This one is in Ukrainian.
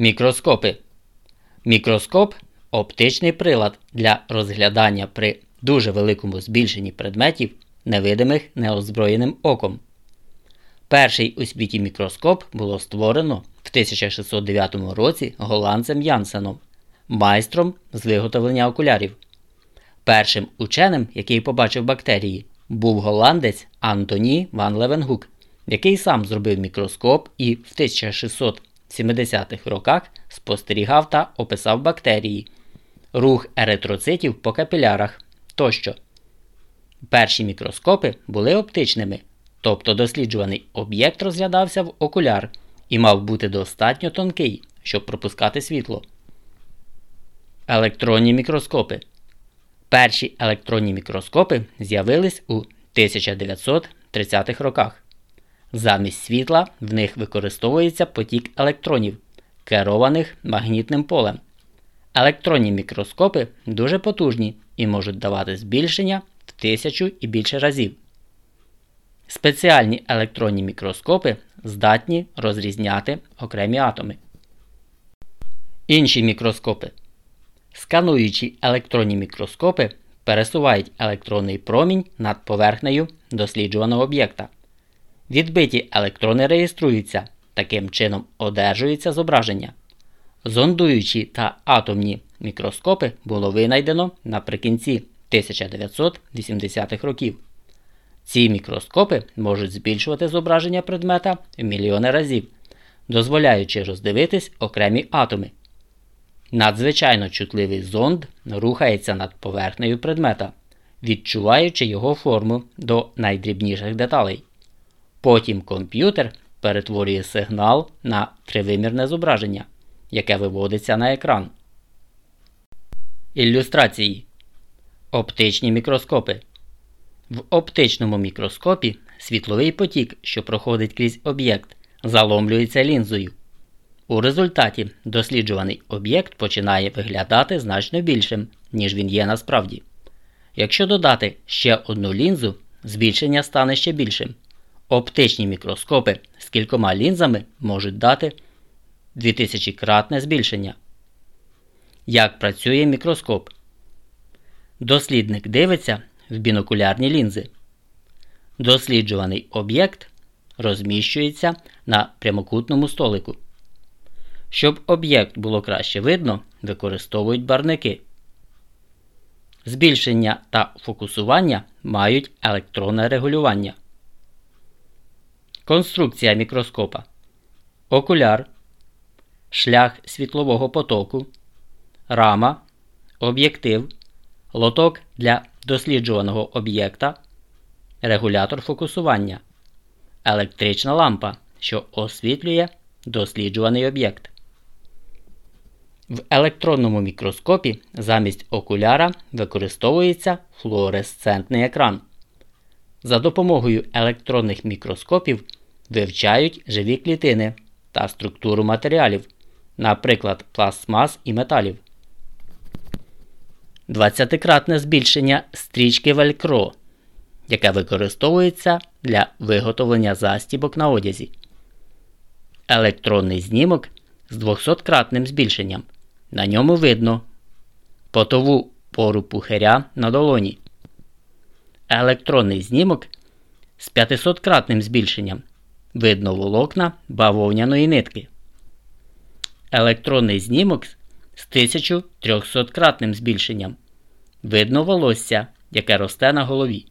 Мікроскопи. Мікроскоп оптичний прилад для розглядання при дуже великому збільшенні предметів, невидимих неозброєним оком. Перший у світі мікроскоп було створено в 1609 році голландцем Янсеном, майстром з виготовлення окулярів. Першим ученим, який побачив бактерії, був голландець Антоні Ван Левенгук, який сам зробив мікроскоп і в 1670-х роках спостерігав та описав бактерії, рух еритроцитів по капілярах тощо. Перші мікроскопи були оптичними, тобто досліджуваний об'єкт розглядався в окуляр і мав бути достатньо тонкий, щоб пропускати світло. Електронні мікроскопи. Перші електронні мікроскопи з'явились у 1930-х роках. Замість світла в них використовується потік електронів, керованих магнітним полем. Електронні мікроскопи дуже потужні і можуть давати збільшення в тисячу і більше разів. Спеціальні електронні мікроскопи здатні розрізняти окремі атоми. Інші мікроскопи. Скануючі електронні мікроскопи пересувають електронний промінь над поверхнею досліджуваного об'єкта. Відбиті електрони реєструються, таким чином одержується зображення. Зондуючі та атомні мікроскопи було винайдено наприкінці 1980-х років. Ці мікроскопи можуть збільшувати зображення предмета в мільйони разів, дозволяючи роздивитись окремі атоми. Надзвичайно чутливий зонд рухається над поверхнею предмета, відчуваючи його форму до найдрібніших деталей. Потім комп'ютер перетворює сигнал на тривимірне зображення, яке виводиться на екран. Ілюстрації Оптичні мікроскопи. В оптичному мікроскопі світловий потік, що проходить крізь об'єкт, заломлюється лінзою. У результаті досліджуваний об'єкт починає виглядати значно більшим, ніж він є насправді. Якщо додати ще одну лінзу, збільшення стане ще більшим. Оптичні мікроскопи з кількома лінзами можуть дати 2000-кратне збільшення. Як працює мікроскоп? Дослідник дивиться в бінокулярні лінзи. Досліджуваний об'єкт розміщується на прямокутному столику. Щоб об'єкт було краще видно, використовують барники. Збільшення та фокусування мають електронне регулювання. Конструкція мікроскопа. Окуляр. Шлях світлового потоку. Рама. Об'єктив. Лоток для досліджуваного об'єкта. Регулятор фокусування. Електрична лампа, що освітлює досліджуваний об'єкт. В електронному мікроскопі замість окуляра використовується флуоресцентний екран. За допомогою електронних мікроскопів вивчають живі клітини та структуру матеріалів, наприклад, пластмас і металів. 20-кратне збільшення стрічки Велькро, яке використовується для виготовлення застібок на одязі. Електронний знімок з 200-кратним збільшенням. На ньому видно потову пору пухиря на долоні. Електронний знімок з 500-кратним збільшенням. Видно волокна бавовняної нитки. Електронний знімок з 1300-кратним збільшенням. Видно волосся, яке росте на голові.